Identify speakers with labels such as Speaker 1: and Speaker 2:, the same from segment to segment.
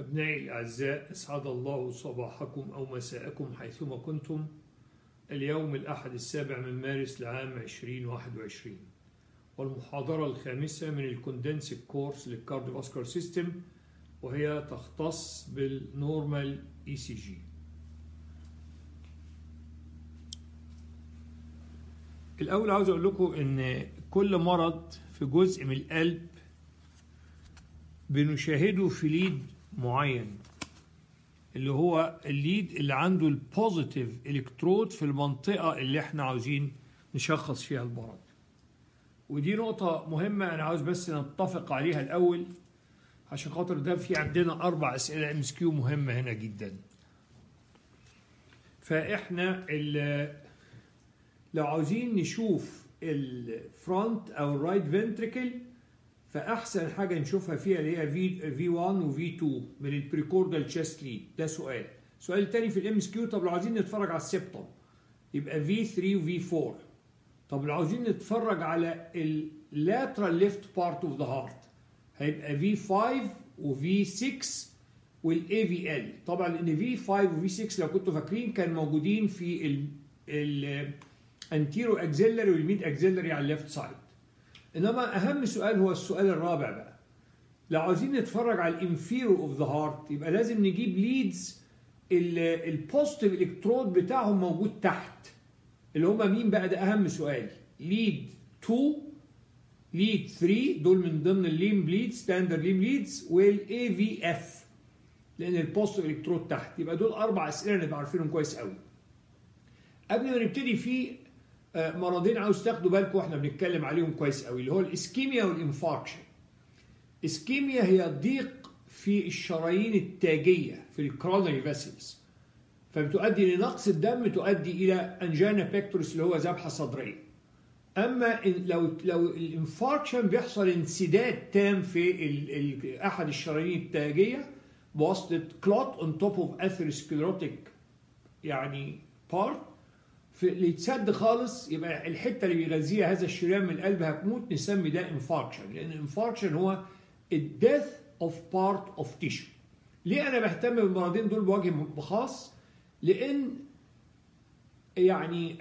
Speaker 1: أبنائي الأعزاء أسعد الله صباحكم أو مساءكم حيثما كنتم. اليوم الأحد السابع من مارس لعام 2021 والمحاضرة الخامسة من ال condensed course لل cardiovascular system وهي تختص بال normal ECG الأول عاوز أقول لكم إن كل مرض في جزء من القلب بنشاهده في lead معين اللي هو ال lead اللي عنده ال positive electrode في المنطقة اللي إحنا عاوزين نشخص فيها المرض. ودي نقطة مهمة أنا عاوز بس نتفق عليها الأول عشان خاطر ده في عندنا أربع أسئلة MCQ مهمة هنا جدا. فإحنا لو عاوزين نشوف ال front أو ال right ventricle فأحسن حاجة نشوفها فيها اللي هي في V 1 و V 2 من ال precordial chest lead ده سؤال. سؤال تاني في ال MCQ طب لو عايزين نتفرج على ال septum يبقى V 3 و V 4 طب لو عاوزين نتفرج على ال lateral left part of the heart هيبقى V 5 و V 6 وال aVL طبعا لأن V 5 و V 6 لو كنتوا فاكرين كان موجودين في ال ال anterior axillary وال mid axillary على ال left side إنما أهم سؤال هو السؤال الرابع بقى. لو عاوزين نتفرج على ال inferior of the heart يبقى لازم نجيب leads ال positive electrode بتاعهم موجود تحت. اللي هم مين بقى؟ ده أهم سؤال. lead 2 lead 3 دول من ضمن ال limb lead standard limb leads وال aVF لأن ال positive electrode تحت. يبقى دول أربع أسئلة نبقى عارفينهم كويس قوي. قبل ما نبتدي في مرضين عاوز تاخدوا بالكم وإحنا بنتكلم عليهم كويس قوي اللي هو ال ischemia وال infarction. ischemia هي ضيق في الشرايين التاجية في ال coronary vessels فبتؤدي لنقص الدم تؤدي إلى angina pectoris اللي هو ذبحة صدرية. أما لو لو ال infarction بيحصل انسداد تام في أحد الشرايين التاجية بواسطة clot on top of atherosclerotic يعني part اللي يتسد خالص يبقى الحتة اللي بيغذيها هذا الشريان من القلب هتموت نسمي ده infarction لأن ال infarction هو ال death of part of tissue ليه أنا بهتم بالمرضين دول بوجه خاص؟ لأن يعني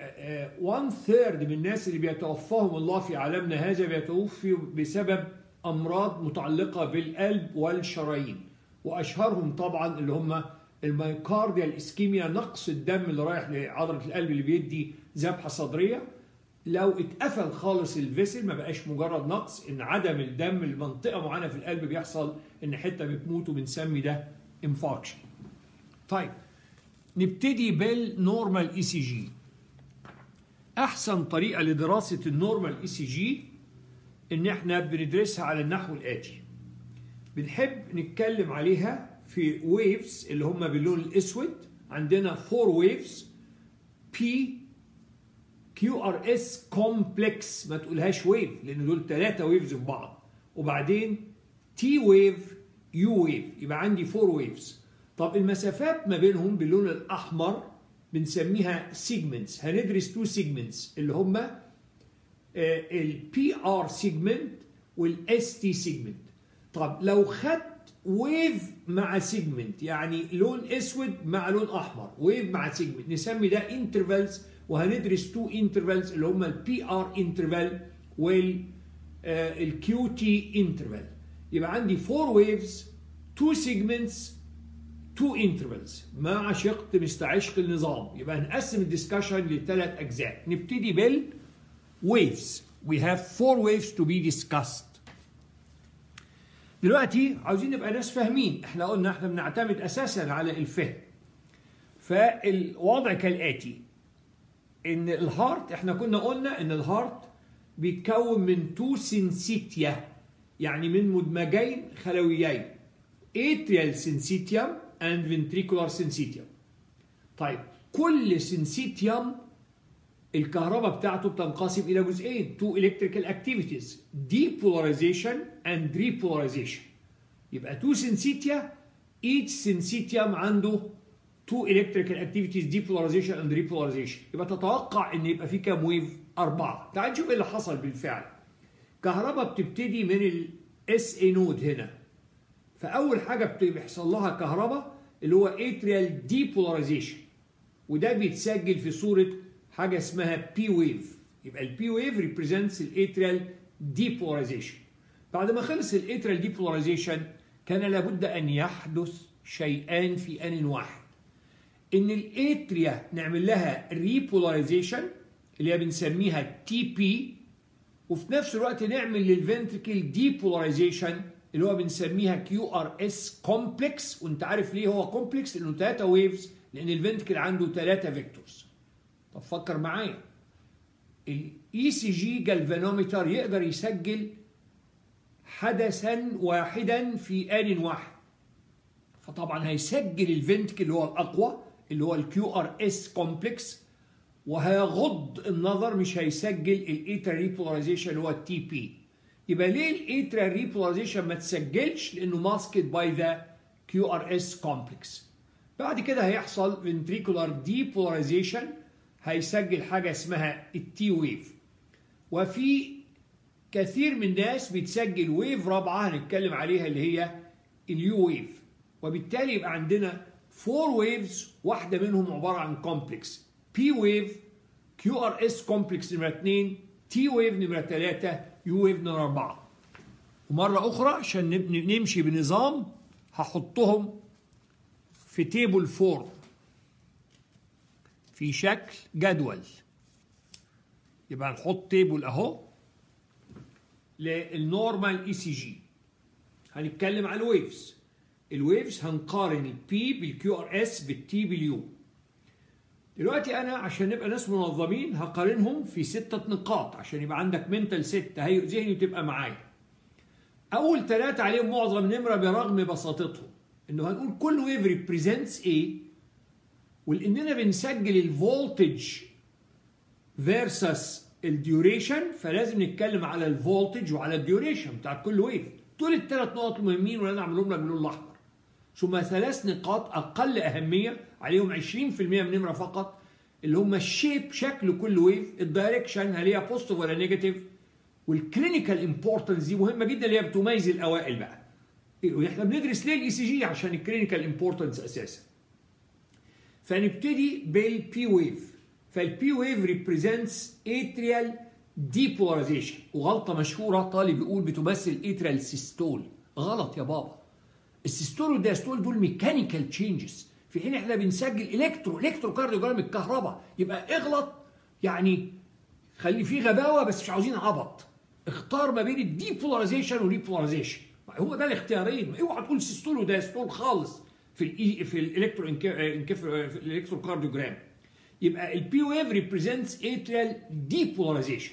Speaker 1: 1 third من الناس اللي بيتوفاهم الله في عالمنا هذا بيتوفوا بسبب أمراض متعلقة بالقلب والشرايين. وأشهرهم طبعا اللي هم ال myocardial ischemia نقص الدم اللي رايح لعضلة القلب اللي بيدي ذبحة صدرية لو اتقفل خالص ال vessel ما بقاش مجرد نقص إن عدم الدم لمنطقة معينة في القلب بيحصل إن حتة بتموت وبنسمي ده infarction. طيب نبتدي بال normal ECG. أحسن طريقة لدراسة ال normal ECG إن إحنا بندرسها على النحو الآتي. بنحب نتكلم عليها في waves اللي هم باللون الأسود. عندنا four waves P QRS complex ما تقولهاش wave لأن دول ثلاثة waves في بعض. وبعدين T wave U wave يبقى عندي four waves طب المسافات ما بينهم باللون الأحمر بنسميها segments هندرس two segments اللي هم ال PR segment وال ST segment طب لو خدت wave مع segment يعني لون أسود مع لون أحمر. wave مع segment نسمي ده intervals وهندرس two intervals اللي هم ال PR interval وال QT interval يبقى عندي four waves two segments two intervals مع شق مستعشق النظام. يبقى هنقسم ال discussion لثلاث أجزاء. نبتدي بال waves. We have four waves to be discussed. دلوقتي عاوزين نبقى ناس فاهمين. إحنا قلنا إحنا بنعتمد أساسا على الفهم. فالوضع كالآتي. إن ال heart إحنا كنا قلنا إن ال heart بيتكون من two syncytia يعني من مدمجين خلويين. atrial syncytium and ventricular syncytium. طيب كل syncytium الكهرباء بتاعته بتنقسم إلى جزئين تو electrical activities depolarization and repolarization يبقى two syncytia each syncytium عنده تو electrical activities depolarization and repolarization يبقى تتوقع إن يبقى في كام wave أربعة. تعال نشوف إيه اللي حصل بالفعل. كهرباء بتبتدي من ال SA node هنا. فأول حاجة بيحصل لها كهرباء اللي هو atrial depolarization وده بيتسجل في صورة حاجة اسمها P wave يبقى ال P wave represents ال atrial depolarization بعد ما خلص ال atrial depolarization كان لابد أن يحدث شيئان في آن واحد. إن ال atria نعمل لها repolarization اللي هي بنسميها TP وفي نفس الوقت نعمل لل ventricle depolarization اللي هو بنسميها QRS complex وأنت عارف ليه هو complex لأنه ثلاثة waves لأن ال ventricle عنده ثلاثة vectors طب فكر معايا. ال ECG galvanometer يقدر يسجل حدثا واحدا في آن واحد. فطبعا هيسجل ال ventricle اللي هو الأقوى اللي هو ال QRS complex وهيغض النظر مش هيسجل ال atrial repolarization اللي هو ال TP يبقى ليه ال atrial repolarization ما تسجلش؟ لأنه masked by the QRS complex بعد كده هيحصل ventricular repolarization هيسجل حاجة اسمها ال T wave. وفي كثير من الناس بتسجل wave رابعة هنتكلم عليها اللي هي ال U wave. وبالتالي يبقى عندنا four waves واحدة منهم عبارة عن complex P wave QRS complex نمرة 2 T wave نمرة 3 U wave نمرة 4 ومرة أخرى عشان نمشي بنظام هحطهم في table 4 في شكل جدول. يبقى نحط table أهو لل normal ECG هنتكلم على ال waves ال waves هنقارن ال P بال QRS بال T بال U دلوقتي أنا عشان نبقى ناس منظمين هقارنهم في ستة نقاط عشان يبقى عندك mental set تهيئ ذهني وتبقى معايا. اول ثلاثة عليهم معظم نمرة برغم بساطتهم. إنه هنقول كل wave represents إيه ولاننا بنسجل ال voltage versus ال duration فلازم نتكلم على ال voltage وعلى ال duration بتاعت كل wave دول الثلاث نقط المهمين وأنا أعملهم لك باللون الأحمر. ثم ثلاث نقاط أقل أهمية عليهم 20% من نمره فقط اللي هم ال shape شكل كل wave ال direction هل هي positive ولا negative وال clinical importance دي مهمة جدا اللي هي بتميز الأوائل بقى. وإحنا بندرس ليه ال ECG عشان ال clinical importance أساسا. فنبتدي بال P wave فال P wave represents atrial depolarization وغلطة مشهورة طالب يقول بتمثل atrial systole غلط يا بابا. ال systole وال diastole دول mechanical changes في حين إحنا بنسجل electro electrocardiogram الكهرباء يبقى اغلط يعني خلي فيه غباوة بس مش عاوزين عبط. اختار ما بين ال depolarization وال repolarization هو ده الاختيارين. اوعى تقول systole و diastole خالص. في ال E في ال electro انكف في ال electrocardiogram يبقى ال P wave represents atrial depolarization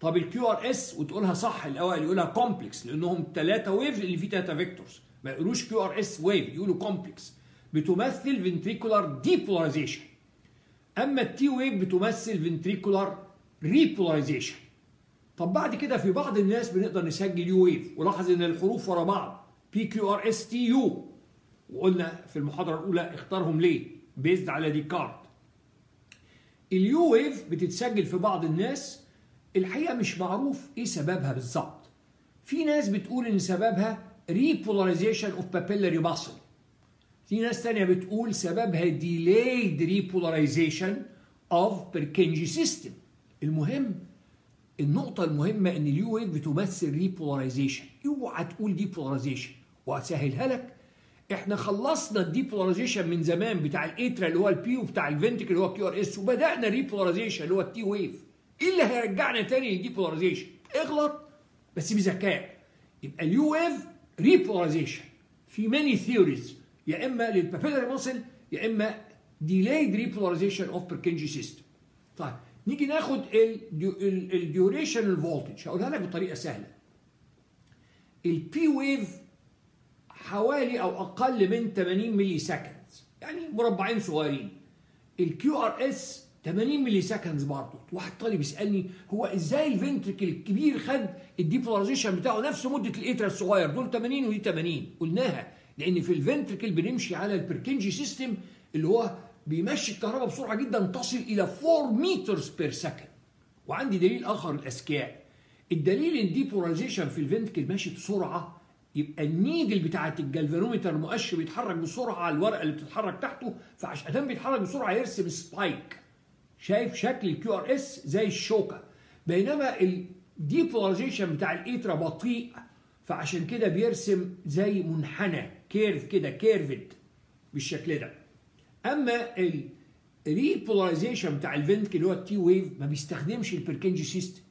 Speaker 1: طب ال QRS وتقولها صح الأول يقولها complex لأنهم ثلاثة waves اللي فيه ثلاثة vectors ما يقولوش QRS wave يقولوا complex بتمثل ventricular depolarization أما ال T wave بتمثل ventricular repolarization طب بعد كده في بعض الناس بنقدر نسجل U wave ولاحظ إن الحروف ورا بعض. P Q R S T U وقلنا في المحاضرة الأولى اختارهم ليه؟ based على Descartes ال U wave بتتسجل في بعض الناس الحقيقة مش معروف إيه سببها بالظبط. في ناس بتقول إن سببها repolarization of papillary muscle في ناس تانية بتقول سببها delayed repolarization of Purkinje system. المهم النقطة المهمة إن ال U wave بتمثل repolarization اوعى تقول depolarization وهسهلها لك إحنا خلصنا ال depolarization من زمان بتاع ال atria اللي هو ال P وبتاع ال ventricle اللي هو QRS وبدأنا repolarization اللي هو ال T wave إيه اللي هيرجعنا تاني لل depolarization اغلط بس بذكاء. يبقى ال U wave repolarization في many theories يا إما لل papillary muscle يا إما delayed repolarization of Purkinje system. طيب نيجي ناخد ال duration ال voltage هقولها لك بطريقة سهلة. ال P wave حوالي أو أقل من 80 millisecond يعني مربعين صغيرين. ال QRS 80 millisecond برضه. واحد طالب يسألني هو إزاي ال ventricle الكبير خد ال depolarization بتاعه نفس مدة ال atria الصغير؟ دول 80 ودي 80 قلناها. لأن في ال ventricle بنمشي على ال Purkinje system اللي هو بيمشي الكهرباء بسرعة جدا تصل إلى 4 meters per second وعندي دليل آخر الاذكياء الدليل إن ال depolarization في ال ventricle ماشي بسرعة يبقى ال needle بتاعت الجلفانومتر المؤشر بيتحرك بسرعة على الورقة اللي بتتحرك تحته فعشان بيتحرك بسرعة يرسم spike شايف شكل ال QRS زي الشوكة. بينما ال depolarization بتاع ال atria بطيء فعشان كده بيرسم زي منحنى curve كده curved بالشكل ده. أما ال repolarization بتاع ال ventricle اللي هو ال T wave ما بيستخدمش ال Purkinje system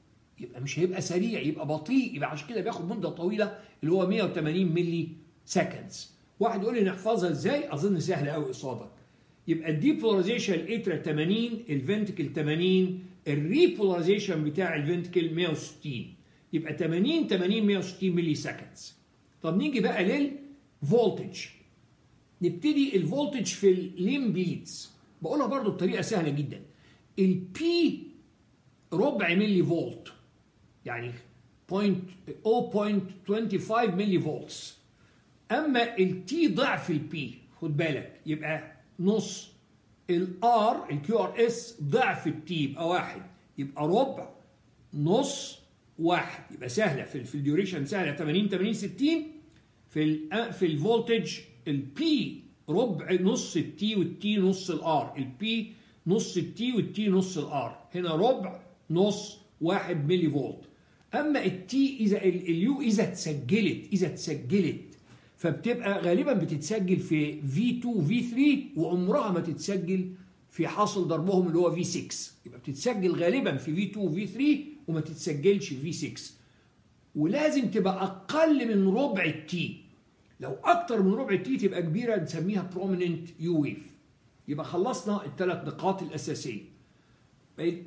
Speaker 1: يبقى مش هيبقى سريع يبقى بطيء يبقى عشان كده بياخد مدة طويلة اللي هو 180 milliseconds واحد يقول لي نحفظها إزاي؟ أظن سهله قوي قصادك. يبقى ال depolarization ال atria 80 ال ventricle 80 ال repolarization بتاع ال ventricle 160 يبقى 80 80 160 milliseconds طب نيجي بقى لل voltage نبتدي ال voltage في ال limb leads بقولها برضو بطريقة سهلة جدا. ال P ربع ملي فولت. يعني 0.25 millivolts أما ال T ضعف ال P خد بالك يبقى نص ال R ال QRS ضعف ال T يبقى واحد. يبقى ربع نص واحد. يبقى سهلة. في في ال duration سهلة. 80 80 60 في ال في الفولتج البي ربع نص التي والتي نص الار البي نص التي والتي نص الار هنا ربع نص واحد ملي فولت أما ال T إذا ال U إذا اتسجلت إذا اتسجلت فبتبقى غالبا بتتسجل في V2 V3 وعمرها ما تتسجل في حاصل ضربهم اللي هو V6 يبقى بتتسجل غالبا في V2 V3 وما تتسجلش في V6 ولازم تبقى أقل من ربع ال T لو أكتر من ربع ال T تبقى كبيرة نسميها prominent U wave. يبقى خلصنا الثلاث نقاط الأساسية.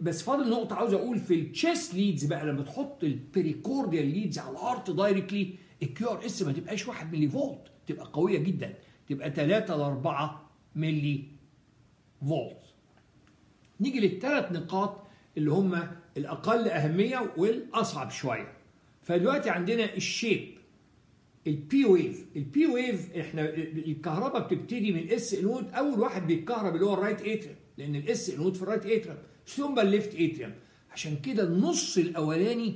Speaker 1: بس فاضل نقطة عاوز أقول في ال chest leads بقى لما تحط ال precordial leads على ال heart directly ال QRS ما تبقاش 1 ملي فولت تبقى قوية جدا تبقى 3 ل 4 ملي فولت. نيجي للثلاث نقاط اللي هم الأقل أهمية والأصعب شوية. فدلوقتي عندنا ال shape ال P wave ال P wave إحنا الكهرباء بتبتدي من SA node أول واحد بيتكهرب اللي هو ال right atrium لأن ال SA node في ال right atrium ثم ال left atrium عشان كده النص الأولاني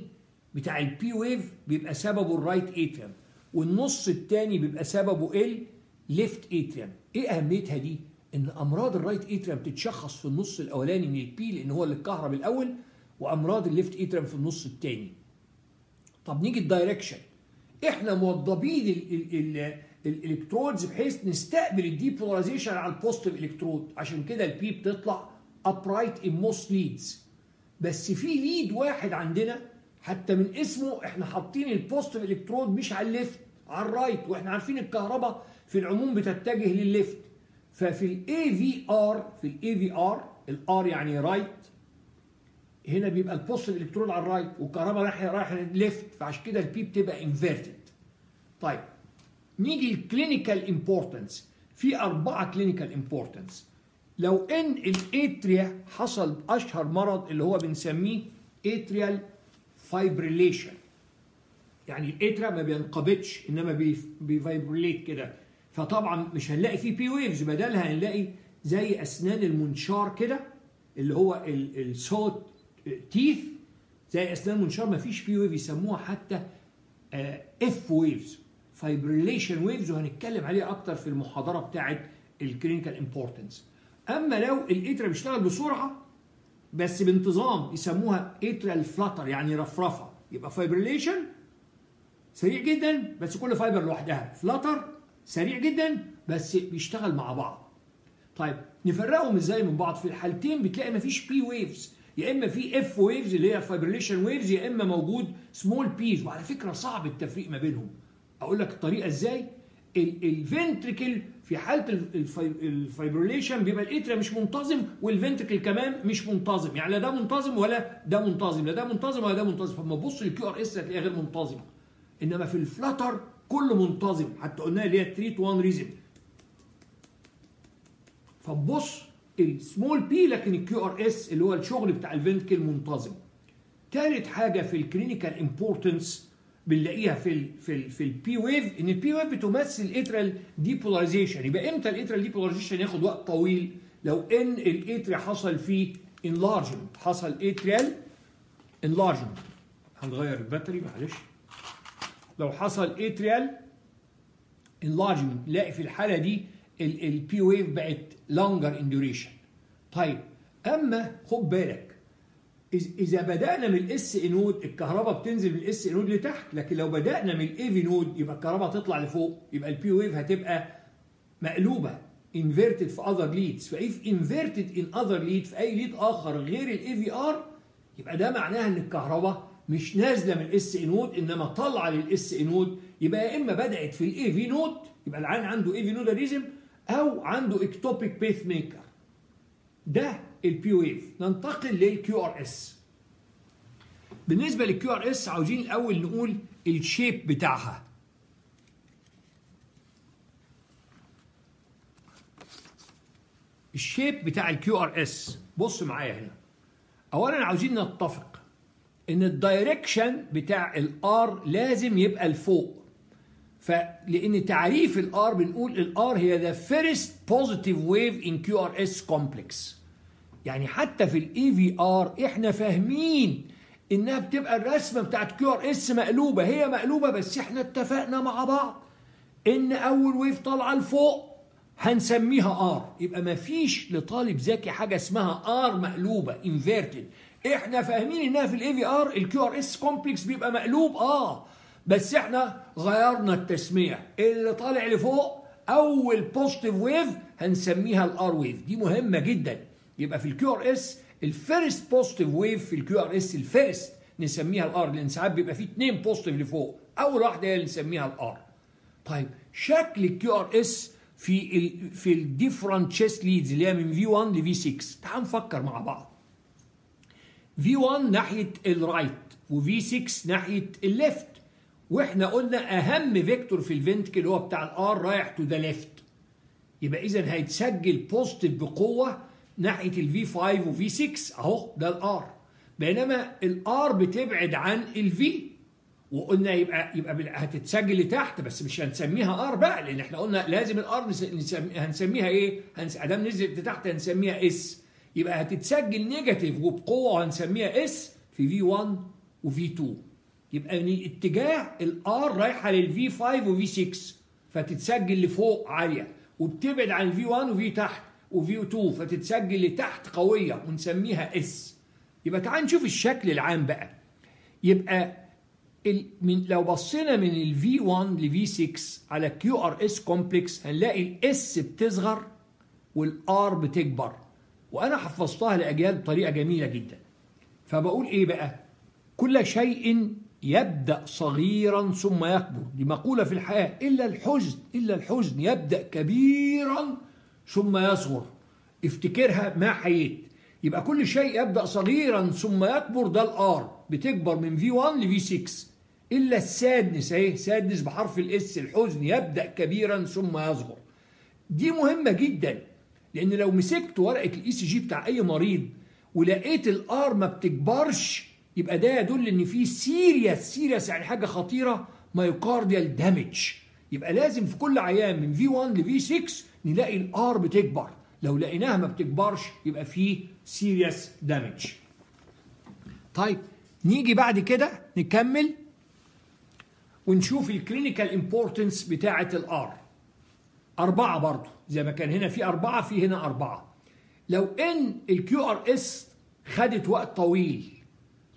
Speaker 1: بتاع ال P wave بيبقى سببه ال right atrium والنص الثاني بيبقى سببه ال left atrium إيه أهميتها دي؟ إن أمراض ال right atrium تتشخص في النص الأولاني من ال P لأن هو اللي اتكهرب الأول وأمراض ال left atrium في النص الثاني طب نيجي ال direction إحنا موظبين ال electrodes بحيث نستقبل ال depolarization على ال positive electrode عشان كده ال P بتطلع upright in most leads. بس في lead واحد عندنا حتى من اسمه إحنا حاطين ال positive electrode مش على ال left على ال right وإحنا عارفين الكهرباء في العموم بتتجه للل left. ففي ال aVR في ال aVR ال R يعني right هنا بيبقى ال positive electrode على ال right والكهرباء رايحة رايحة للل left فعشان كده ال P بتبقى inverted طيب نيجي ال clinical importance في أربعة clinical importance لو إن ال atria حصل اشهر مرض اللي هو بنسميه atrial fibrillation. يعني ال atria ما بينقبضش إنما بي fibrillate كده. فطبعا مش هنلاقي فيه P waves بدلها هنلاقي زي أسنان المنشار كده اللي هو ال saw teeth زي أسنان المنشار ما فيش P wave يسموها حتى F waves fibrillation waves وهنتكلم عليها أكتر في المحاضرة بتاعه ال clinical importance أما لو ال atria بيشتغل بسرعة بس بانتظام يسموها atrial flutter يعني رفرفة يبقى fibrillation سريع جدا بس كل fiber لوحدها. flutter سريع جدا بس بيشتغل مع بعض. طيب نفرقهم إزاي من بعض؟ في الحالتين بتلاقي مفيش P waves يا إما في F waves اللي هي fibrillation waves يا إما موجود small Ps وعلى فكرة صعب التفريق ما بينهم. أقول لك الطريقة إزاي؟ ال ventricle في حالة ال fibrillation بيبقى ال atria مش منتظم وال ventricle كمان مش منتظم. يعني لا ده منتظم ولا ده منتظم. لا ده منتظم ولا ده منتظم. فلما تبص لل QRS هتلاقيها غير منتظمة. إنما في ال flutter كله منتظم. حتى قلنا اللي هي 3 to 1 rhythm فتبص ال small P لكن ال QRS اللي هو الشغل بتاع ال ventricle منتظم. ثالث حاجة في ال clinical importance بنلاقيها في ال في ال في ال P wave إن ال P wave بتمثل ال atrial depolarization يبقى إمتى ال atrial depolarization ياخد وقت طويل؟ لو إن ال atria حصل فيه enlargement حصل atrial enlargement هنغير ال battery معلش. لو حصل atrial enlargement نلاقي في الحالة دي ال P wave بقت longer in duration طيب أما خد بالك إذا بدأنا من ال SA node الكهرباء بتنزل من ال SA node لتحت لكن لو بدأنا من ال AV node يبقى الكهرباء تطلع لفوق يبقى ال P wave هتبقى مقلوبة inverted في other leads. فاف inverted in other lead في أي lead آخر غير ال aVR يبقى ده معناها إن الكهرباء مش نازلة من ال SA node إنما طالعة لل SA node يبقى يا إما بدأت في ال AV node يبقى العيان عنده AV nodal rhythm أو عنده ectopic pacemaker ده ال P wave ننتقل لل QRS بالنسبة لل QRS عاوزين الأول نقول ال shape بتاعها. ال shape بتاع ال QRS بص معايا هنا. اولا عاوزين نتفق إن ال direction بتاع ال R لازم يبقى لفوق. فلأن تعريف ال R بنقول ال R هي the first positive wave in QRS complex يعني حتى في ال aVR إحنا فاهمين إنها بتبقى الرسمة بتاعت QRS مقلوبة هي مقلوبة بس إحنا اتفقنا مع بعض إن أول wave طالعة لفوق هنسميها R. يبقى ما فيش لطالب ذكي حاجة اسمها R مقلوبة inverted إحنا فاهمين إنها في ال aVR ال QRS complex بيبقى مقلوب آه. بس إحنا غيرنا التسمية. اللي طالع لفوق أول positive wave هنسميها ال R wave دي مهمة جدا. يبقى في ال QRS ال first positive wave في ال QRS ال first نسميها ال R لأن ساعات بيبقى فيه اثنين positive لفوق أول واحدة هي اللي نسميها ال R طيب شكل ال QRS في ال في ال different chest leads اللي هي من V 1 ل V 6 تعال نفكر مع بعض. V 1 ناحية ال right و V 6 ناحية ال left وإحنا قلنا أهم vector في ال ventricle هو بتاع ال R رايح to the left يبقى اذا هيتسجل positive بقوة ناحية ال V 5 و V 6 أهو ده ال R بينما ال R بتبعد عن ال V وقلنا يبقى يبقى هتتسجل لتحت بس مش هنسميها R بقى لأن إحنا قلنا لازم ال R نسمي هنسميها إيه؟ أدام نزلت لتحت هنسميها S يبقى هتتسجل negative وبقوة وهنسميها S في V 1 و V 2 يبقى من الاتجاه ال R رايحة لل V 5 و V 6 فتتسجل لفوق عالية وبتبعد عن ال V 1 وفي تحت. و V 2 فتتسجل لتحت قوية ونسميها S يبقى تعال نشوف الشكل العام بقى. يبقى من لو بصينا من ال V 1 ل V 6 على S complex هنلاقي ال S بتصغر وال R بتكبر. وأنا حفظتها لأجيال بطريقة جميلة جدا. فبقول إيه بقى؟ كل شيء يبدأ صغيرا ثم يكبر. دي مقولة في الحياة. إلا الحزن إلا الحزن يبدأ كبيرا ثم يصغر. افتكرها ما حييت. يبقى كل شيء يبدأ صغيرا ثم يكبر ده ال R. بتكبر من V 1 ل V 6 إلا ال sadness أهي sadness بحرف ال S الحزن يبدأ كبيرا ثم يصغر. دي مهمة جدا لأن لو مسكت ورقة ال ECG بتاع أي مريض ولقيت ال R ما بتكبرش يبقى ده يدل إن في serious serious يعني حاجة خطيرة myocardial damage يبقى لازم في كل عيان من V 1 ل V 6 نلاقي ال R بتكبر. لو لقيناها ما بتكبرش يبقى في serious damage طيب نيجي بعد كده نكمل ونشوف ال clinical importance بتاعة ال R أربعة برضه زي ما كان هنا في أربعة في هنا أربعة. لو إن ال QRS خدت وقت طويل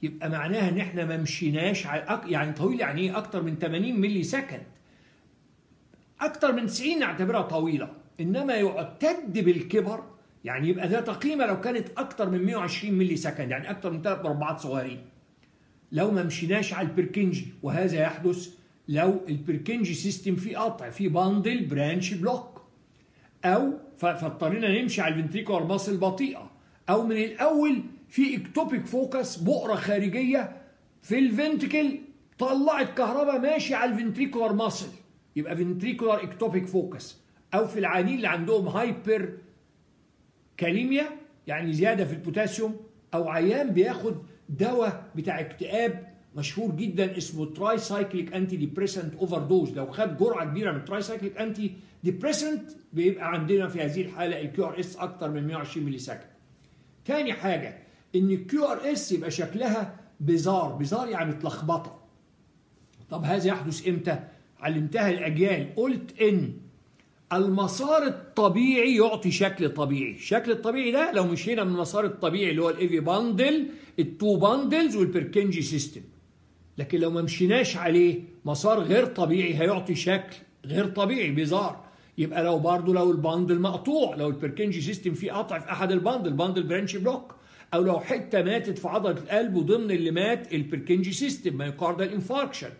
Speaker 1: يبقى معناها إن إحنا ما مشيناش يعني طويل يعني إيه؟ أكتر من 80 millisecond أكتر من 90 نعتبرها طويلة. إنما يعتد بالكبر يعني يبقى ذات قيمة لو كانت أكتر من 120 millisecond يعني أكتر من ثلاث مربعات صغيرين. لو ما مشيناش على ال Purkinje وهذا يحدث لو ال Purkinje system فيه قطع فيه bundle branch block أو فاضطرينا نمشي على ال ventricular muscle بطيئة أو من الأول في ectopic focus بؤرة خارجية في ال ventricle طلعت كهرباء ماشي على ال ventricular muscle يبقى ventricular ectopic focus أو في العيانين اللي عندهم hyperkalemia يعني زيادة في البوتاسيوم أو عيان بياخد دواء بتاع اكتئاب مشهور جدا اسمه tricyclic antidepressant overdose لو خد جرعة كبيرة من tricyclic antidepressant بيبقى عندنا في هذه الحالة ال QRS أكتر من 120 millisecond. تاني حاجة إن ال QRS يبقى شكلها bizarre bizarre يعني متلخبطة. طب هذا يحدث إمتى؟ علمتها الأجيال قلت إن المسار الطبيعي يعطي شكل طبيعي. الشكل الطبيعي ده لو مشينا من المسار الطبيعي اللي هو ال AV bundle ال two bundles وال Purkinje system لكن لو ما مشيناش عليه مسار غير طبيعي هيعطي شكل غير طبيعي bizarre. يبقى لو برضه لو ال bundle مقطوع لو ال Purkinje system فيه قطع في أحد ال bundle bundle branch block أو لو حتة ماتت في عضلة القلب وضمن اللي مات ال Purkinje system myocardial infarction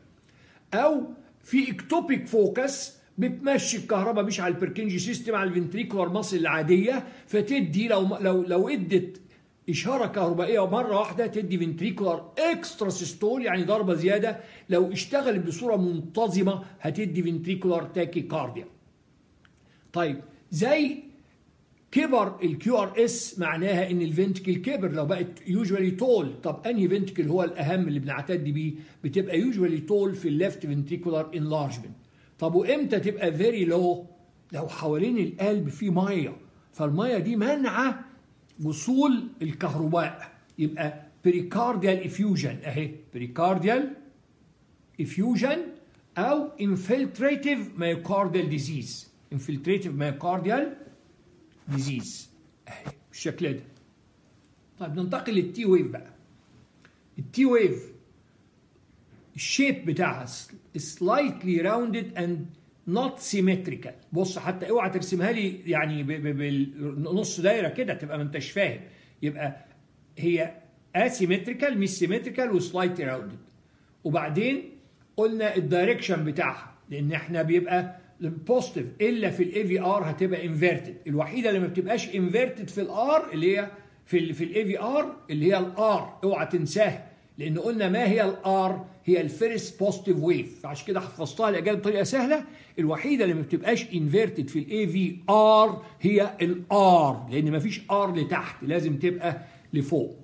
Speaker 1: أو في ectopic focus بتمشي الكهرباء مش على ال Purkinje system على ال ventricular muscle العادية فتدي لو لو لو ادت إشارة كهربائية مرة واحدة تدي ventricular extrasystole يعني ضربة زيادة. لو اشتغلت بصورة منتظمة هتدي ventricular tachycardia طيب زي كبر ال QRS معناها إن ال ventricle كبر. لو بقت usually tall طب أنهي ventricle هو الأهم اللي بنعتد بيه؟ بتبقى usually tall في ال left ventricular enlargement طب وإمتى تبقى very low لو حوالين القلب في مية. فالمية دي منعه وصول الكهرباء. يبقى pericardial effusion أهي. pericardial effusion أو infiltrative myocardial disease infiltrative myocardial disease اهي بالشكل ده طيب ننتقل لل T wave بقى. ال T wave ال shape بتاعها slightly rounded and not symmetrical. بص حتى اوعى ترسمها لي يعني بنص دايرة كده تبقى ما انتش فاهم. يبقى هي asymmetrical مش symmetrical و slightly rounded وبعدين قلنا ال direction بتاعها لأن إحنا بيبقى ال positive إلا في ال aVR هتبقى inverted الوحيدة اللي ما بتبقاش inverted في ال R اللي هي في ال في ال aVR اللي هي ال R اوعى تنساها. لأن قلنا ما هي ال R هي ال first positive wave فعشان كده حفظتها الإجابة بطريقة سهلة. الوحيدة اللي ما بتبقاش inverted في ال aVR هي ال R لأن ما فيش R لتحت. لازم تبقى لفوق.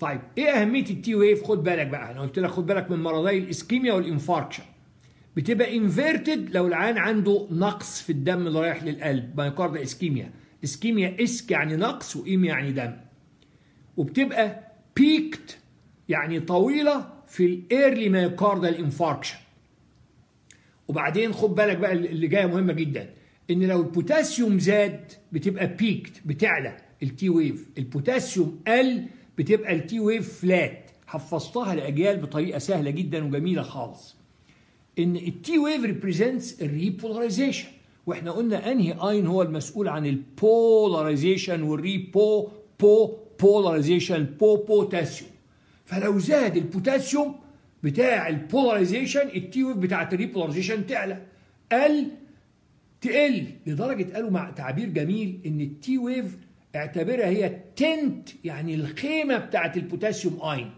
Speaker 1: طيب إيه أهمية ال T wave خد بالك بقى. أنا قلت لك خد بالك من مرضي ال ischemia وال infarction. بتبقى inverted لو العيان عنده نقص في الدم اللي رايح للقلب myocardial ischemia ischemia isch يعني نقص و em يعني دم. وبتبقى peaked يعني طويلة في ال early myocardial infarction وبعدين خد بالك بقى اللي جاية مهمة جدا إن لو البوتاسيوم زاد بتبقى peaked بتعلى. ال T wave البوتاسيوم قل بتبقى ال T wave flat حفظتها لأجيال بطريقة سهلة جدا وجميلة خالص. إن ال T wave represents ال repolarization وإحنا قلنا أنهي آين هو المسؤول عن ال polarization وال repo po polarization po بوتاسيوم فلو زاد البوتاسيوم بتاع ال polarization ال T wave بتاعت ال repolarization تعلى. قل تقل لدرجة قالوا مع تعبير جميل إن ال T wave اعتبرها هي tent يعني الخيمة بتاعت البوتاسيوم آين.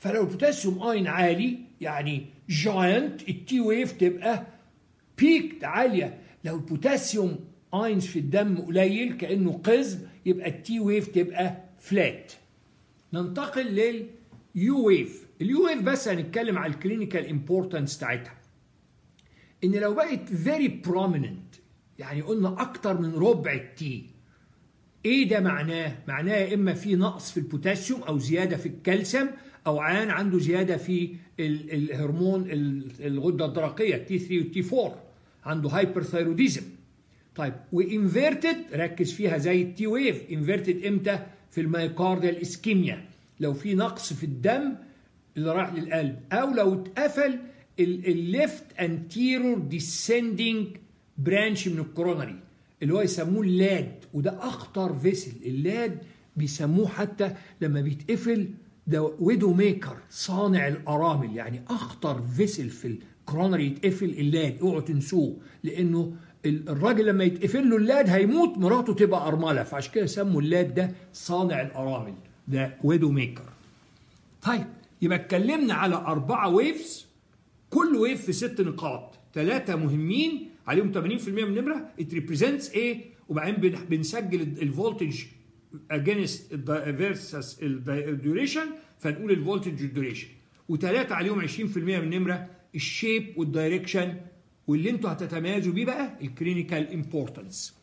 Speaker 1: فلو البوتاسيوم آين عالي يعني giant ال T wave تبقى peak عالية. لو البوتاسيوم ions في الدم قليل كأنه قزم يبقى ال T wave تبقى flat ننتقل لل U wave. ال U wave بس هنتكلم على ال clinical importance بتاعتها. إن لو بقت very prominent يعني قلنا أكتر من ربع ال T إيه ده معناه؟ معناه يا إما في نقص في البوتاسيوم أو زيادة في الكالسيوم أو عيان عنده زيادة في الهرمون الغدة الدرقية T3 وال T4 عنده hyperthyroidism طيب و inverted ركز فيها زي ال T wave inverted إمتى؟ في ال myocardial ischemia لو في نقص في الدم اللي راح للقلب أو لو اتقفل ال left anterior descending branch من ال coronary اللي هو يسموه ال LAD وده أخطر vessel ال LAD بيسموه حتى لما بيتقفل ده widow maker صانع الأرامل يعني أخطر فيسل في الكرونري يتقفل ال LAD اوعوا تنسوه لأنه الراجل لما يتقفل له ال LAD هيموت مراته تبقى أرملة. فعشان كده سموا ال LAD ده صانع الأرامل ده widow maker طيب يبقى اتكلمنا على أربعة waves كل wave في ست نقاط. ثلاثة مهمين عليهم 80% من النمرة. It represents إيه وبعدين بنسجل ال voltage against versus ال duration فنقول ال voltage وال duration وثلاثة عليهم 20% من النمرة ال shape وال direction واللي أنتوا هتتميزوا بيه بقى ال clinical importance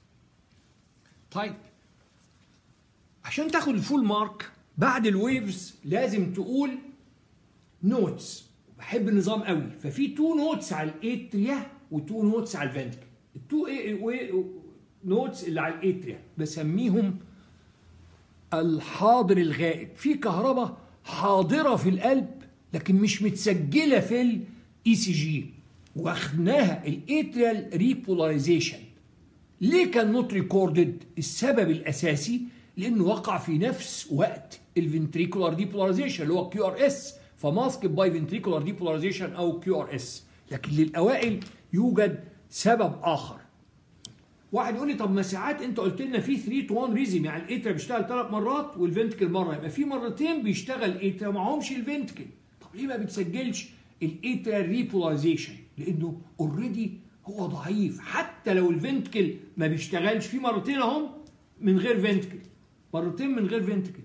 Speaker 1: طيب. عشان تاخد ال full mark بعد ال waves لازم تقول notes بحب النظام قوي. ففي two notes على ال atria و two notes على ال ventricle ال two notes اللي على ال atria. بسميهم الحاضر الغائب. في كهرباء حاضرة في القلب لكن مش متسجلة في ال ECG واخدناها ال atrial repolarization ليه كان not recorded السبب الأساسي؟ لأنه وقع في نفس وقت ال ventricular depolarization اللي هو QRS ف masked by ventricular depolarization أو QRS لكن للأوائل يوجد سبب آخر. واحد يقول لي طب ما ساعات انت قلت لنا في 3 to 1 rhythm يعني ال atria بيشتغل ثلاث مرات وال ventricle مرة يبقى في مرتين بيشتغل atria معهمش ال ventricle طب ليه ما بتسجلش ال atria repolarization لأنه already هو ضعيف حتى لو ال ventricle ما بيشتغلش في مرتين اهم من غير ventricle مرتين من غير ventricle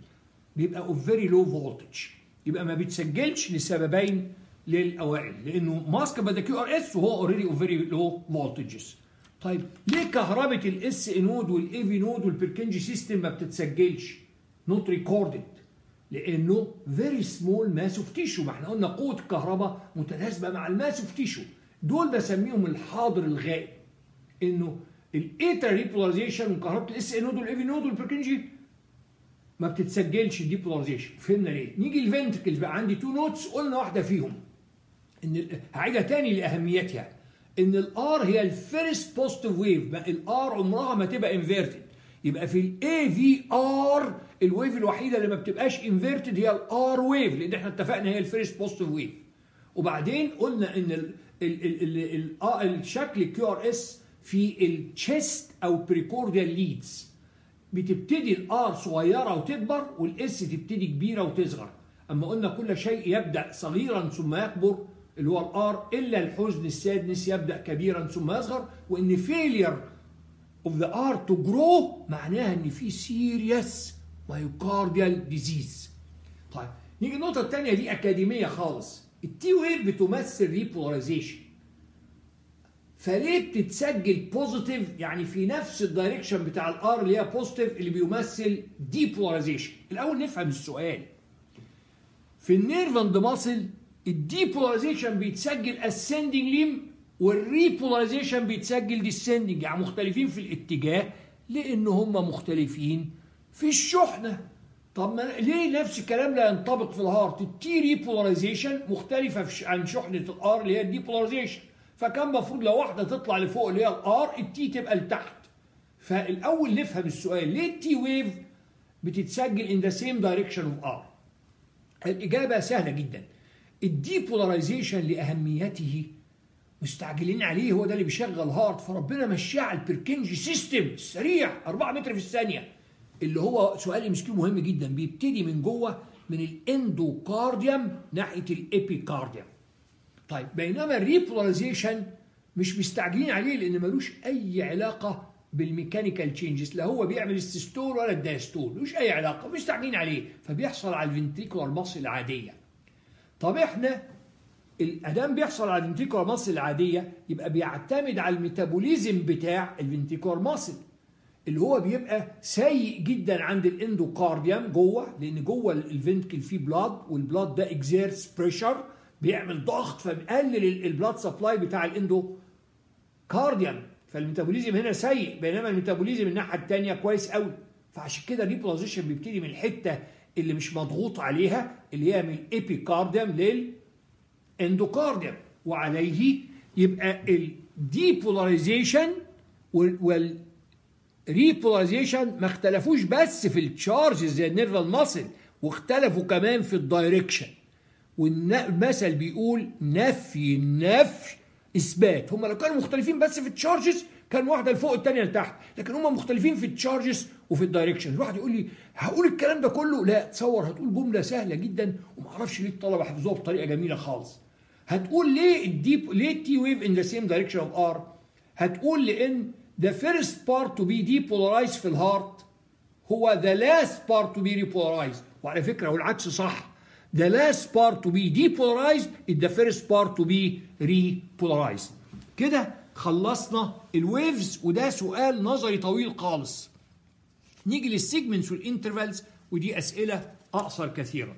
Speaker 1: بيبقى of very low voltage يبقى ما بيتسجلش لسببين للأوائل لأنه masked by the QRS وهو already of very low voltages طيب ليه كهرباء ال SA node وال AV node وال Purkinje system ما بتتسجلش؟ not recorded لأنه very small mass of tissue ما إحنا قلنا قوة الكهرباء متناسبة مع ال mass of tissue دول بسميهم الحاضر الغائب. إنه ال atria repolarization وكهرباء ال SA node وال AV node وال Purkinje ما بتتسجلش ال depolarization فهمنا ليه؟ نيجي ال ventricles بقى عندي two notes قلنا واحدة فيهم. إن هعيدها تاني لأهميتها. إن ال R هي ال first positive wave ال R عمرها ما تبقى inverted يبقى في ال aVR ال wave الوحيدة اللي ما بتبقاش inverted هي ال R wave لأن إحنا اتفقنا هي ال first positive wave وبعدين قلنا إن ال ال ال ال ال الشكل QRS في ال chest أو precordial leads بتبتدي ال R صغيرة وتكبر وال S تبتدي كبيرة وتصغر. أما قلنا كل شيء يبدأ صغيرا ثم يكبر اللي هو ال R إلا الحزن السادس يبدأ كبيرا ثم يصغر وإن failure of the R to grow معناها إن في serious myocardial disease طيب نيجي النقطة الثانية دي أكاديمية خالص. ال T wave بتمثل repolarization فليه بتتسجل positive يعني في نفس ال direction بتاع ال R اللي هي positive اللي بيمثل depolarization الأول نفهم السؤال. في ال nerve and muscle ال depolarization بيتسجل ascending limb وال repolarization بيتسجل descending يعني مختلفين في الاتجاه لأن هم مختلفين في الشحنة. طب ما ليه نفس الكلام لا ينطبق في ال heart؟ ال T repolarization مختلفة عن شحنة ال R اللي هي ال depolarization فكان المفروض لو واحدة تطلع لفوق اللي هي ال R ال T تبقى لتحت. فالأول نفهم السؤال ليه ال T wave بتتسجل in the same direction of R الإجابة سهلة جدا. ال depolarization لأهميته مستعجلين عليه هو ده اللي بيشغل heart. فربنا مشاه على ال Purkinje system سريع 4 متر في الثانية. اللي هو سؤال مسكين مهم جدا بيبتدي من جوه من ال endocardium ناحية ال epicardium. طيب بينما ال repolarization مش مستعجلين عليه لأن ملوش أي علاقة بال mechanical changes لا هو بيعمل ال systole ولا ال diastole ملوش أي علاقة مستعجلين عليه. فبيحصل على ال ventricular muscle العاديه طب إحنا مادام بيحصل على ال ventricular muscle العادية يبقى بيعتمد على ال metabolism بتاع ال ventricular muscle اللي هو بيبقى سيء جدا عند ال endocardium جوه لأن جوه ال ventricle فيه blood وال blood ده exerts pressure بيعمل ضغط فبيقلل ال blood supply بتاع ال endocardium فال metabolism هنا سيء بينما ال metabolism الناحية الثانية كويس قوي. فعشان كده ال repolarization بيبتدي من الحته اللي مش مضغوط عليها اللي هي من ال epicardium لل endocardium وعليه يبقى ال depolarization وال repolarization ما اختلفوش بس في ال charges زي ال nerve وال muscle واختلفوا كمان في ال direction والمثل بيقول نفي نفي إثبات. هم لو كانوا مختلفين بس في ال charges كان واحدة لفوق الثانية لتحت لكن هم مختلفين في ال charges وفي ال direction الواحد يقول لي هقول الكلام ده كله؟ لا. تصور هتقول جملة سهلة جدا وما أعرفش ليه الطلبة حفظوها بطريقة جميلة خالص. هتقول ليه الديب ليه ال T wave in the same direction of R هتقول لإن the first part to be depolarized في ال heart هو the last part to be repolarized. وعلى فكرة هو العكس صح. the last part to be depolarized is the first part to be repolarized. كده خلصنا ال waves وده سؤال نظري طويل خالص. نيجي لل segments وال intervals ودي أسئلة أقصر كثيرا.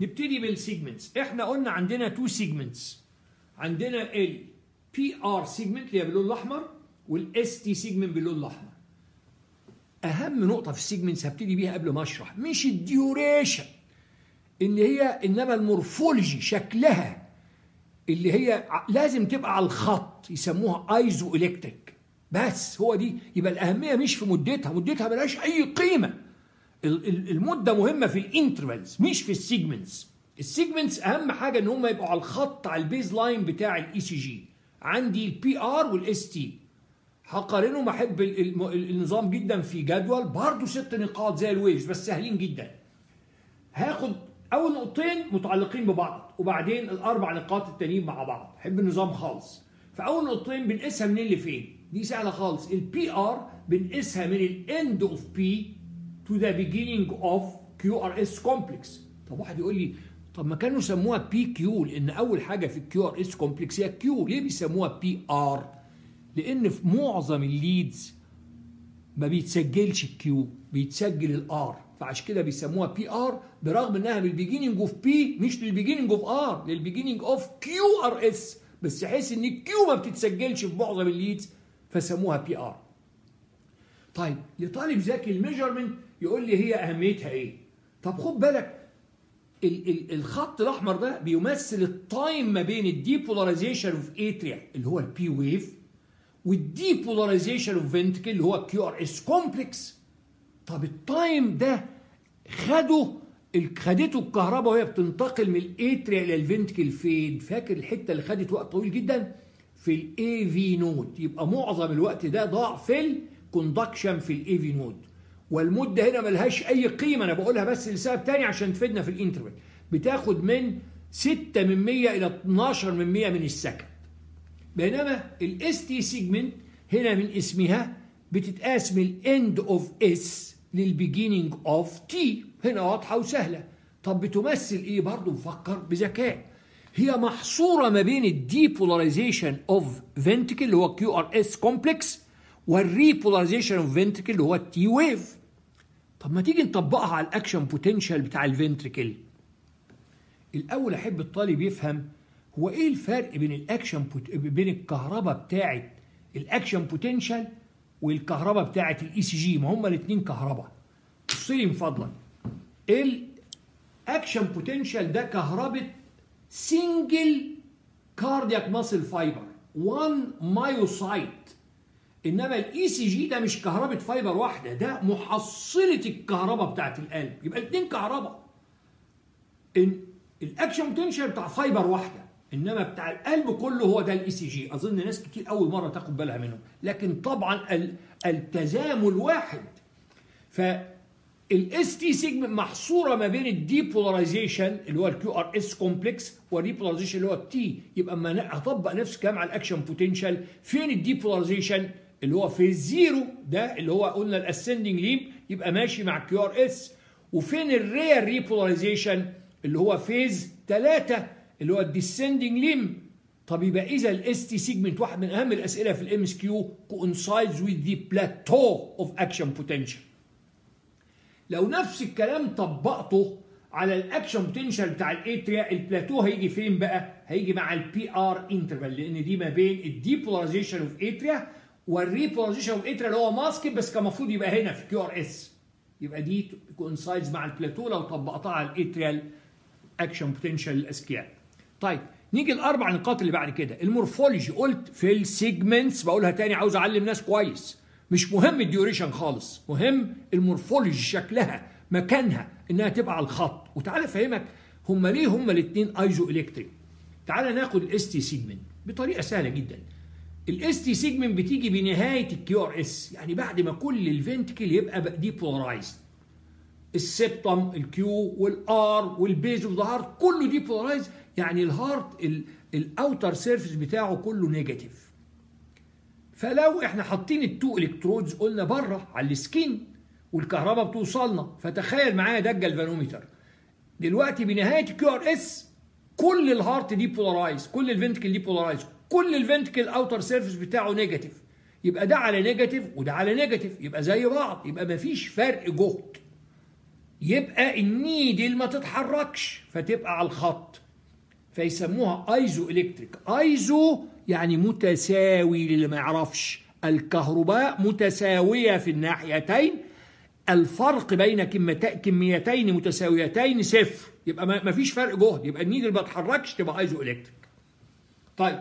Speaker 1: نبتدي بال segments إحنا قلنا عندنا two segments عندنا ال PR segment اللي هي باللون الأحمر وال ST segment باللون الأحمر. أهم نقطة في ال segments هبتدي بيها قبل ما أشرح. مش ال duration. اللي هي إنما ال morphology شكلها. اللي هي لازم تبقى على الخط يسموها isoelectric بس هو دي. يبقى الأهمية مش في مدتها. مدتها ملهاش أي قيمة. المدة مهمة في ال intervals مش في ال segments. ال segments أهم حاجة إن هم يبقوا على الخط على ال baseline بتاع ال ECG عندي ال PR وال ST هقارنهم. أحب النظام جدا في جدول. برضه ست نقاط زي ال waves بس سهلين جدا. هاخد أول نقطتين متعلقين ببعض وبعدين الأربع نقاط التانيين مع بعض. أحب النظام خالص. فأول نقطتين بنقيسها منين لفين دي سهلة خالص. ال PR بنقيسها من ال end of P to the beginning of QRS complex. طب واحد يقول لي طب ما كانوا سموها PQ لأن أول حاجة في ال QRS complex هي Q ليه بيسموها PR لأن في معظم ال leads ما بيتسجلش ال Q بيتسجل ال R فعشان كده بيسموها PR برغم إنها بال beginning of P مش لل beginning of R لل beginning of QRS بس حيث إن ال Q ما بتتسجلش في معظم ال leads فسموها PR طيب لطالب ذكي ال measurement يقول لي هي أهميتها إيه؟ طب خد بالك ال ال الخط الأحمر ده بيمثل ال time ما بين ال depolarization of atria اللي هو ال P wave وال depolarization of ventricle اللي هو QRS complex طب ال time ده خده خدته الكهرباء وهي بتنتقل من ال atria إلى ال ventricle فين؟ فاكر الحتة اللي خدت وقت طويل جدا؟ في ال AV node يبقى معظم الوقت ده ضاع في ال conduction في ال AV node والمدة هنا ملهاش أي قيمة. أنا بقولها بس لسبب تاني عشان تفيدنا في ال interval بتاخد من 6 من 100 إلى 12 من 100 من ال second. بينما ال ST segment هنا من اسمها بتتقاس من ال end of S لل beginning of T هنا واضحة وسهلة. طب بتمثل إيه؟ برضه نفكر بذكاء. هي محصورة ما بين ال depolarization of ventricle اللي هو QRS complex وال repolarization of ventricle اللي هو ال T wave طب ما تيجي نطبقها على ال action potential بتاع ال ventricle الأول أحب الطالب يفهم هو إيه الفرق بين ال action pot... بين الكهرباء بتاعة ال action potential والكهرباء بتاعة ال ECG ما هما الاثنين كهرباء. بص لي من فضلك. ال action potential ده كهرباء single cardiac muscle fiber 1 myocyte إنما ال ECG ده مش كهرباء fiber واحدة ده محصلة الكهرباء بتاعت القلب. يبقى الاثنين كهرباء. إن ال action potential بتاع fiber واحدة إنما بتاع القلب كله هو ده ال ECG أظن ناس كتير أول مرة تاخد بالها منه. لكن طبعا التزامن واحد. ف ال ST segment محصورة ما بين ال depolarization اللي هو ال QRS complex وال repolarization اللي هو ال T يبقى اما هطبق نفس الكلام على ال action potential فين ال depolarization اللي هو phase zero ده اللي هو قلنا ال ascending limb يبقى ماشي مع QRS وفين ال real repolarization اللي هو phase 3 اللي هو ال descending limb طب يبقى إذا ال ST segment واحد من أهم الأسئلة في ال MCQ coincides with the plateau of action potential. لو نفس الكلام طبقته على ال action potential بتاع ال atria ال plateau هيجي فين بقى؟ هيجي مع ال PR interval لأن دي ما بين ال depolarization of atria وال repolarization of atria اللي هو masked بس كان المفروض يبقى هنا في QRS يبقى دي coincides مع البلاتو لو طبقتها على ال atrial action potential الاذكياء. طيب نيجي الأربع نقاط اللي بعد كده ال morphology قلت في ال segments بقولها تاني عاوز أعلم ناس كويس مش مهم ال duration خالص مهم ال morphology شكلها مكانها إنها تبقى على الخط. وتعالى أفهمك هم ليه هم الاثنين isoelectric تعالى ناخد ال ST segment بطريقة سهلة جدا. ال ST segment بتيجي بنهاية ال QRS يعني بعد ما كل ال ventricle يبقى depolarized السبتم الكيو والار والبيز اوف ذا هارت كله ديبولارايزد يعني ال heart ال outer surface بتاعه كله negative فلو إحنا حاطين ال two electrodes قلنا بره على ال skin والكهرباء بتوصلنا فتخيل معايا ده الجلفانومتر. دلوقتي بنهاية ال QRS كل ال heart depolarized كل ال ventricle depolarized كل ال ventricle outer surface بتاعه negative يبقى ده على negative وده على negative يبقى زي بعض يبقى مفيش فرق جهد. يبقى ال needle ما تتحركش فتبقى على الخط. فيسموها isoelectric iso يعني متساوي للي ما يعرفش الكهرباء متساوية في الناحيتين الفرق بين كميتين متساويتين صفر. يبقى ما فيش فرق جهد. يبقى ال needle ما تتحركش تبقى isoelectric. طيب.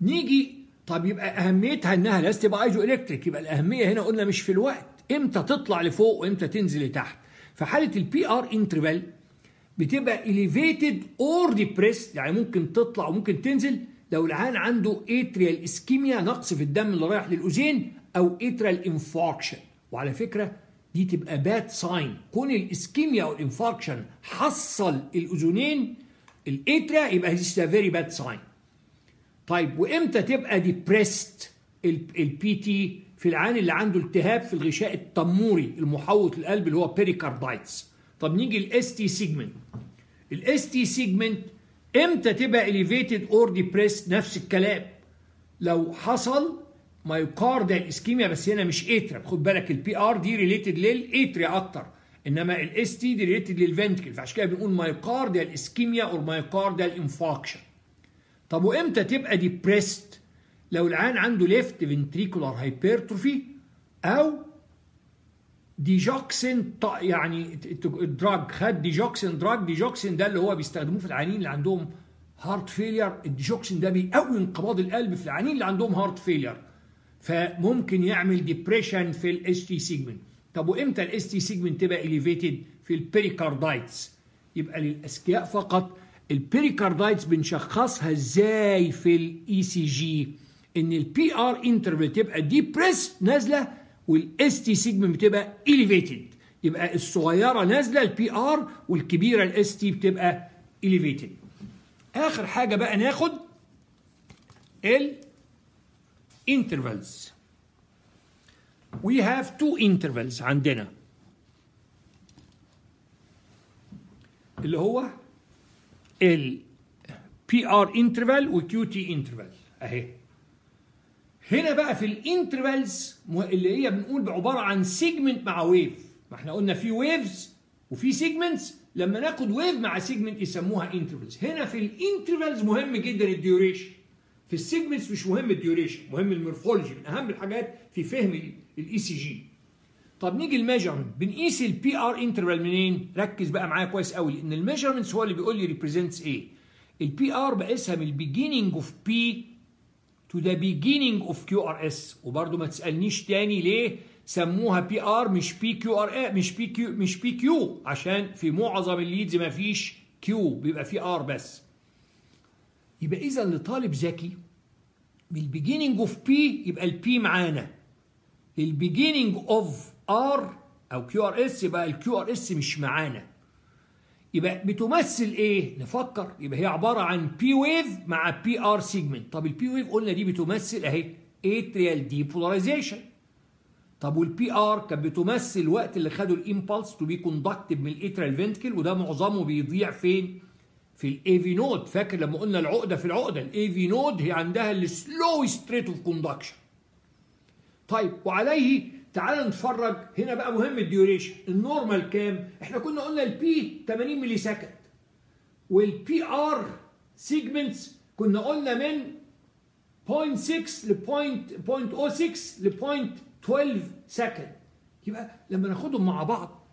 Speaker 1: نيجي طب يبقى أهميتها إنها لازم تبقى isoelectric. يبقى الأهمية هنا قلنا مش في الوقت. إمتى تطلع لفوق وإمتى تنزل لتحت. في حالة ال PR interval بتبقى elevated or depressed يعني ممكن تطلع وممكن تنزل لو العيان عنده atrial ischemia نقص في الدم اللي رايح للأذين أو atrial infarction وعلى فكرة دي تبقى bad sign كون ال ischemia أو ال infarction حصل الأذنين ال atria يبقى this very bad sign طيب وإمتى تبقى depressed ال PT في العيان اللي عنده التهاب في الغشاء التاموري المحوط للقلب اللي هو pericarditis طب نيجي ال ST segment ال ST segment إمتى تبقى elevated or depressed نفس الكلام. لو حصل myocardial ischemia بس هنا مش atria خد بالك ال PR دي related لل atria أكتر. إنما ال ST دي related لل ventricle فعشان كده بنقول myocardial ischemia or myocardial infarction طب وامتى تبقى depressed لو العيان عنده left ventricular hypertrophy أو ديجوكسين يعني drug خد digoxin drug digoxin ده اللي هو بيستخدموه في العيانين اللي عندهم heart failure ال digoxin ده بيقوي انقباض القلب في العيانين اللي عندهم heart failure فممكن يعمل depression في ال ST segment طب وإمتى ال ST segment تبقى elevated في ال pericarditis يبقى للأذكياء فقط ال pericarditis بنشخصها إزاي في ال ECG إن ال PR interval تبقى depressed نازلة وال ST segment بتبقى elevated يبقى الصغيرة نازلة ال PR والكبيرة ال ST بتبقى elevated آخر حاجة بقى ناخد ال intervals. We have two intervals عندنا. اللي هو ال PR interval و QT interval. أهي. هنا بقى في ال intervals اللي هي بنقول عبارة عن segment مع wave ما إحنا قلنا في waves وفي segments لما ناخد wave مع segment يسموها intervals هنا في ال intervals مهم جدا ال duration في ال segments مش مهم ال duration مهم ال morphology. من أهم الحاجات في فهم ال ECG طب نيجي ال measurement بنقيس ال PR interval منين؟ ركز بقى معايا كويس قوي لأن ال measurements هو اللي بيقول لي represents إيه ال PR بقيسها من ال beginning of P to the beginning of QRS وبرضه ما تسألنيش تاني ليه سموها PR مش PQR مش PQ مش PQ عشان في معظم ال leads ما فيش Q بيبقى في R بس. يبقى اذا لطالب ذكي بال beginning of P يبقى ال P معانا. ال beginning of R أو QRS يبقى ال QRS مش معانا. يبقى بتمثل إيه؟ نفكر. يبقى هي عبارة عن P wave مع PR segment طب ال P wave قلنا دي بتمثل أهي atrial depolarization طب وال PR كانت بتمثل الوقت اللي خدوا ال impulse to be conducted من ال atria لل ventricle وده معظمه بيضيع فين؟ في ال AV node فاكر لما قلنا العقدة في العقدة؟ ال AV node هي عندها ال slowest rate of conduction طيب وعليه تعال نتفرج. هنا بقى مهم ال duration. ال normal كام؟ إحنا كنا قلنا ال P 80 millisecond وال PR segments كنا قلنا من 0.6 ل 0.06 ل 0.12 second يبقى لما ناخدهم مع بعض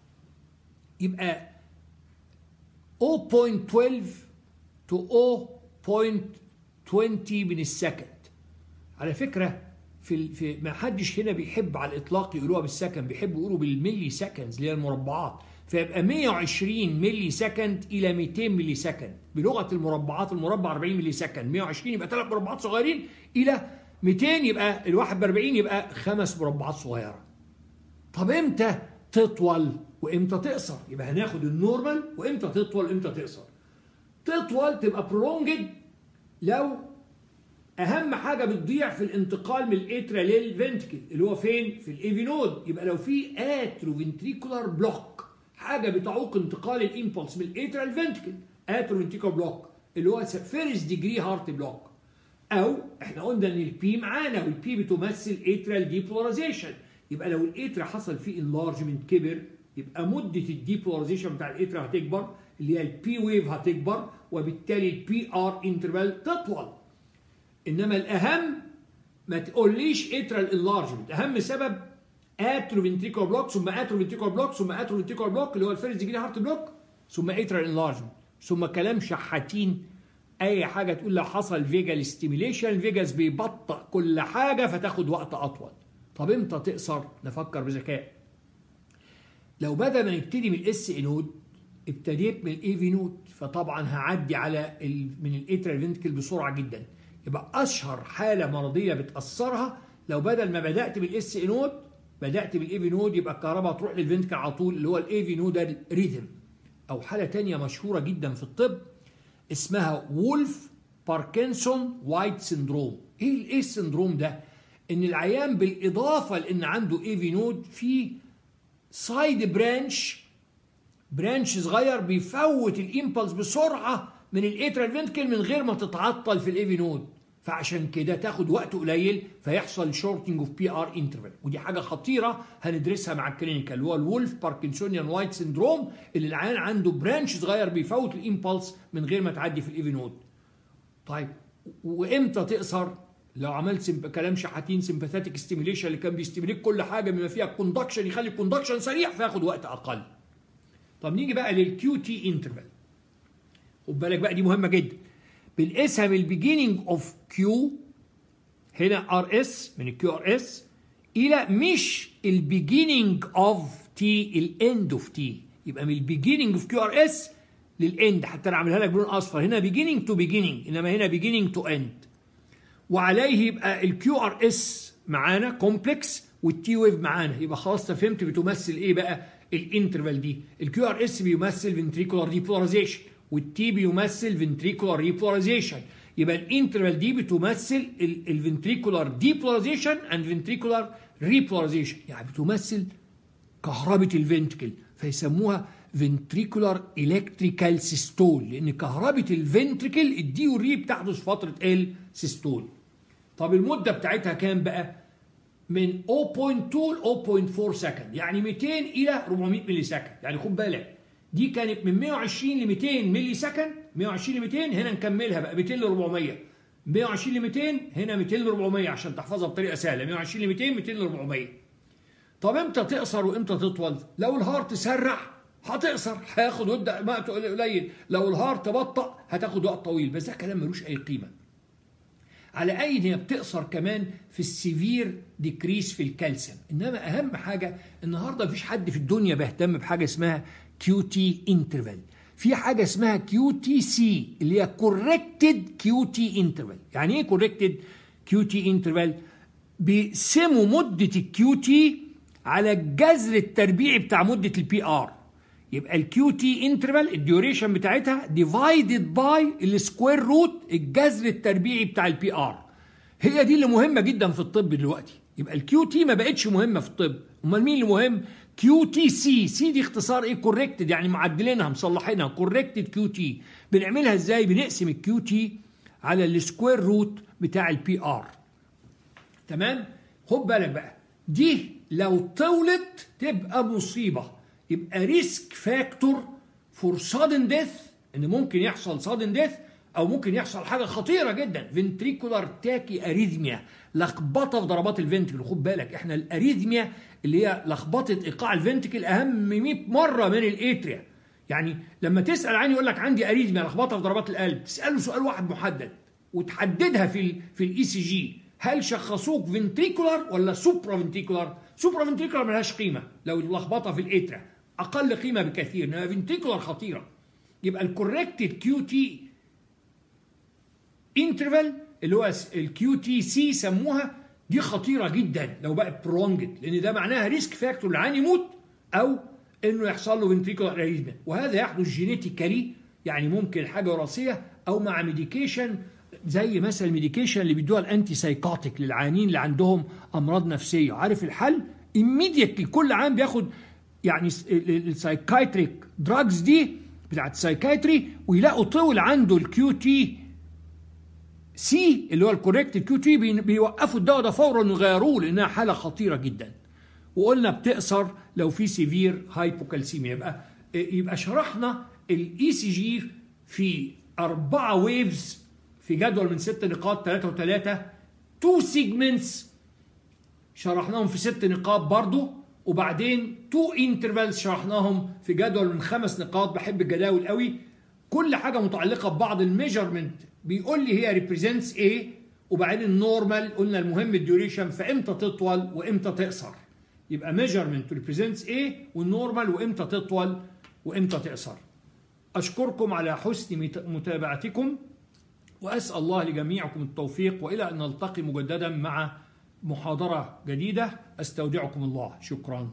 Speaker 1: يبقى 0.12 to 0.20 من ال second على فكرة في في ما حدش هنا بيحب على الإطلاق يقولوها بال second بيحبوا يقولوا بال milliseconds اللي هي المربعات. فيبقى 120 millisecond إلى 200 millisecond. بلغة المربعات المربع 40 millisecond. 120 يبقى ثلاث مربعات صغيرين إلى 200 يبقى الواحد ب 40 يبقى خمس مربعات صغيرة. طب إمتى تطول وإمتى تقصر؟ يبقى هناخد ال normal وإمتى تطول وإمتى تقصر. تطول تبقى prolonged لو أهم حاجة بتضيع في الانتقال من ال atria لل ventricle اللي هو فين؟ في ال AV node يبقى لو في atrioventricular block حاجة بتعوق انتقال ال impulse من ال atria لل ventricle atrioventricular block اللي هو first degree heart block. أو إحنا قلنا إن ال P معانا وال P بتمثل atrial depolarization. يبقى لو ال atria حصل فيه enlargement كبر يبقى مدة ال depolarization بتاع ال atria هتكبر اللي هي ال P wave هتكبر وبالتالي ال PR interval تطول. إنما الأهم ما تقوليش atrial enlargement أهم سبب atrioventricular block ثم atrioventricular block ثم atrioventricular block اللي هو ال first degree heart block ثم atrial enlargement ثم كلام شحاتين أي حاجة تقول لو حصل vagal stimulation ال vagus بيبطئ كل حاجة فتاخد وقت أطول. طب إمتى تقصر؟ نفكر بذكاء. لو بدل ما نبتدي من ال SA node ابتديت من ال AV node فطبعا هعدي على من ال atria لل ventricle بسرعة جدا. يبقى أشهر حالة مرضية بتأثرها لو بدل ما بدأت بال SA node بدأت بال AV node يبقى الكهرباء تروح لل ventricle على طول اللي هو ال AV nodal rhythm أو حالة تانية مشهورة جدا في الطب اسمها Wolff Parkinson White syndrome. إيه الايه ال syndrome ده؟ إن العيان بالإضافة لإن عنده AV node في side branch branch صغير بيفوت ال impulse بسرعة من ال atria لل ventricle من غير ما تتعطل في ال AV node فعشان كده تاخد وقت قليل فيحصل shortening of PR interval ودي حاجة خطيرة هندرسها مع ال clinical اللي هو ال Wolff Parkinsonian White syndrome اللي العيان عنده branch صغير بيفوت ال impulse من غير ما تعدي في ال AV node طيب وإمتى تقصر؟ لو عملت سمب... كلام شحاتين sympathetic stimulation اللي كان بي stimulate كل حاجة بما فيها conduction يخلي ال conduction سريع فياخد وقت أقل. طب نيجي بقى لل QT interval خد بالك بقى دي مهمة جدا. بنقيسها من ال beginning of Q هنا RS من ال QRS إلى مش ال beginning of T ال end of T يبقى من ال beginning of QRS لل end حتى أنا عاملها لك بلون أصفر. هنا beginning to beginning إنما هنا beginning to end وعليه يبقى ال QRS معانا complex وال T wave معانا. يبقى خلاص فهمت بتمثل إيه بقى ال interval دي. ال QRS بيمثل ventricular depolarization وال T بيمثل ventricular repolarization يبقى ال interval دي بتمثل ال ventricular depolarization and ventricular repolarization يعني بتمثل كهربة ال ventricle فيسموها ventricular electrical systole لأن كهربة ال ventricle ال de وال re بتحدث فترة ال systole طب المدة بتاعتها كام بقى؟ من 0.2 ل 0.4 second يعني 200 إلى 400 millisecond يعني خد بالك دي كانت من 120 ل 200 millisecond 120 ل 200 هنا نكملها بقى 200 ل 400 120 ل 200 هنا 200 ل 400 عشان تحفظها بطريقة سهلة. 120 ل 200 200 ل 400 طب إمتى تقصر وإمتى تطول؟ لو ال heart سرع هتقصر. هياخد وقت قليل. لو ال heart بطأ هتاخد وقت طويل. بس ده كلام ملوش أي قيمة. على أي هي بتقصر كمان في ال severe decrease في الكالسيوم؟ إنما أهم حاجة النهارده مفيش حد في الدنيا بيهتم بحاجة اسمها QT interval في حاجة اسمها QTc اللي هي corrected QT interval يعني إيه corrected QT interval بيقسموا مدة ال QT على الجذر التربيعي بتاع مدة ال PR يبقى ال QT interval ال duration بتاعتها divided by ال square root الجذر التربيعي بتاع ال PR هي دي اللي مهمة جدا في الطب دلوقتي. يبقى ال QT ما بقتش مهمة في الطب. أمال مين اللي مهم؟ QTc C دي اختصار إيه؟ corrected يعني معدلينها مصلحينها. corrected QT بنعملها إزاي؟ بنقسم ال QT على ال square root بتاع ال PR تمام؟ خد بالك بقى. دي لو طولت تبقى مصيبة. يبقى risk factor for sudden death إن ممكن يحصل sudden death أو ممكن يحصل حاجة خطيرة جدا. ventricular tachyarrhythmia لخبطة في ضربات ال ventricle خد بالك إحنا ال arrhythmia اللي هي لخبطة إيقاع ال ventricle أهم 100 مرة من ال atria يعني لما تسأل عني يقول لك عندي arrhythmia لخبطة في ضربات القلب تسأله سؤال واحد محدد وتحددها في ال في ال ECG هل شخصوك ventricular ولا supraventricular supraventricular ملهاش قيمة لو لخبطة في ال atria أقل قيمة بكثير انما ventricular خطيرة. يبقى ال corrected QT interval اللي هو ال QTc سموها دي خطيرة جدا. لو بقت prolonged لأن ده معناها risk factor العيان يموت أو إنه يحصل له ventricular arrhythmia وهذا يحدث genetically يعني ممكن حاجة وراثية أو مع medication زي مثلا ال medication اللي بيدوها ال antipsychotic للعيانين اللي عندهم أمراض نفسية. عارف الحل؟ immediately كل عام بياخد يعني ال psychiatric drugs دي بتاعت ال psychiatry ويلاقوا طول عنده ال QTc اللي هو ال corrected QT بيوقفوا الدواء ده فورا ويغيروه لأنها حالة خطيرة جدا. وقلنا بتقصر لو في severe hypocalcemia يبقى يبقى شرحنا ال ECG في أربعة waves في جدول من ست نقاط ثلاثة وثلاثة two segments شرحناهم في ست نقاط برضو وبعدين two intervals شرحناهم في جدول من خمس نقاط. بحب الجداول قوي. كل حاجة متعلقة ببعض ال measurement بيقول لي هي represents إيه وبعدين ال normal قلنا المهم ال duration فإمتى تطول وإمتى تقصر؟ يبقى measurement represents إيه وال normal وإمتى تطول وإمتى تقصر. أشكركم على حسن متابعتكم وأسأل الله لجميعكم التوفيق وإلى أن نلتقي مجددا مع محاضرة جديدة. أستودعكم الله. شكرا.